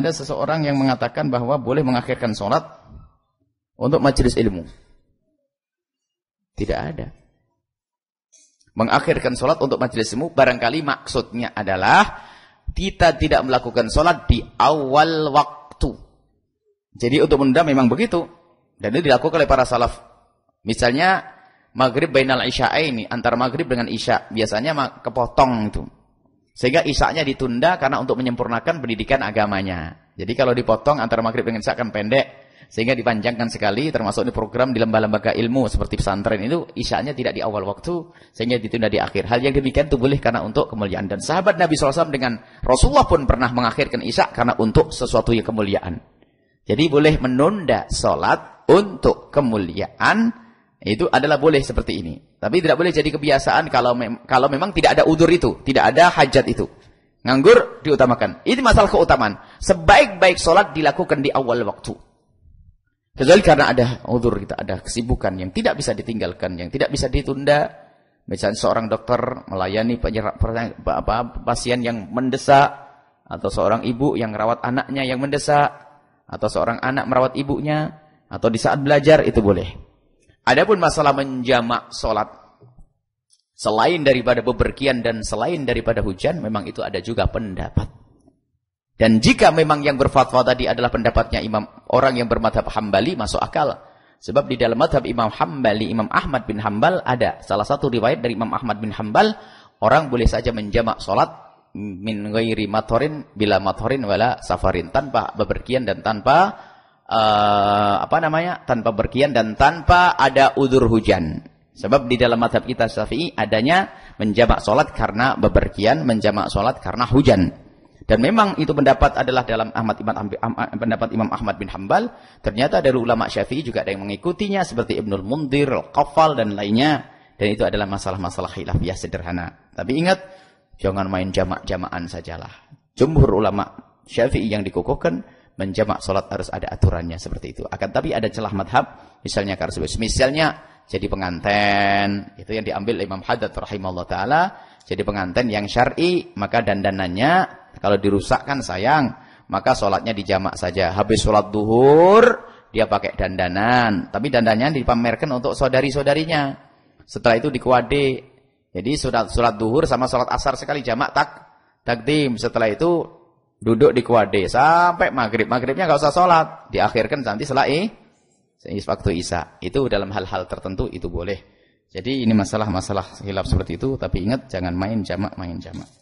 ada seseorang yang mengatakan bahwa boleh mengakhirkan sholat untuk majelis ilmu. Tidak ada. Mengakhirkan sholat untuk majelis ilmu, barangkali maksudnya adalah kita tidak melakukan sholat di awal waktu. Jadi untuk menunda memang begitu. Dan itu dilakukan oleh para salaf. Misalnya, maghrib bainal isya ini, antara maghrib dengan isya, biasanya kepotong itu. Sehingga isaknya ditunda karena untuk menyempurnakan pendidikan agamanya. Jadi kalau dipotong antara maghrib dengan isya kan pendek. Sehingga dipanjangkan sekali termasuk di program di lembaga-lembaga ilmu seperti pesantren itu isaknya tidak di awal waktu. Sehingga ditunda di akhir. Hal yang demikian itu boleh karena untuk kemuliaan. Dan sahabat Nabi SAW dengan Rasulullah pun pernah mengakhirkan isak karena untuk sesuatu yang kemuliaan. Jadi boleh menunda sholat untuk kemuliaan itu adalah boleh seperti ini. Tapi tidak boleh jadi kebiasaan kalau mem kalau memang tidak ada udur itu, tidak ada hajat itu. Nganggur diutamakan. Ini masalah keutamaan. Sebaik-baik sholat dilakukan di awal waktu. Kecuali karena ada udur kita, ada kesibukan yang tidak bisa ditinggalkan, yang tidak bisa ditunda. Misalnya seorang dokter melayani pasien yang mendesak, atau seorang ibu yang merawat anaknya yang mendesak, atau seorang anak merawat ibunya, atau di saat belajar itu boleh. Adapun masalah menjamak solat selain daripada bepergian dan selain daripada hujan, memang itu ada juga pendapat. Dan jika memang yang berfatwa tadi adalah pendapatnya imam orang yang bermadhab hambali, masuk akal. Sebab di dalam madhab imam hambali, imam Ahmad bin Hambal ada salah satu riwayat dari imam Ahmad bin Hambal, orang boleh saja menjamak solat min ghairi matorin bila matorin wala safarin tanpa bepergian dan tanpa uh, apa namanya tanpa berkian dan tanpa ada udur hujan. Sebab di dalam madhab kita Syafi'i adanya menjamak solat karena bepergian, menjamak solat karena hujan. Dan memang itu pendapat adalah dalam Ahmad Imam pendapat Imam Ahmad bin Hambal. Ternyata dari ulama Syafi'i juga ada yang mengikutinya seperti Ibnul Mundir, Al-Qafal dan lainnya. Dan itu adalah masalah-masalah khilafiyah sederhana. Tapi ingat, jangan main jamak-jamakan sajalah. Jumhur ulama Syafi'i yang dikukuhkan menjamak solat harus ada aturannya seperti itu. Akan tapi ada celah madhab, misalnya karsubis. Misalnya jadi penganten, itu yang diambil Imam Haddad rahimahullah ta'ala, jadi penganten yang syar'i, maka dandanannya kalau dirusakkan sayang, maka solatnya dijamak saja. Habis solat duhur, dia pakai dandanan. Tapi dandannya dipamerkan untuk saudari-saudarinya. Setelah itu dikuade. Jadi surat surat duhur sama solat asar sekali jamak tak takdim. Setelah itu duduk di kuade sampai maghrib. Maghribnya nggak usah sholat, diakhirkan nanti setelah waktu isya. Itu dalam hal-hal tertentu itu boleh. Jadi ini masalah-masalah hilaf seperti itu, tapi ingat jangan main jamak, main jamak.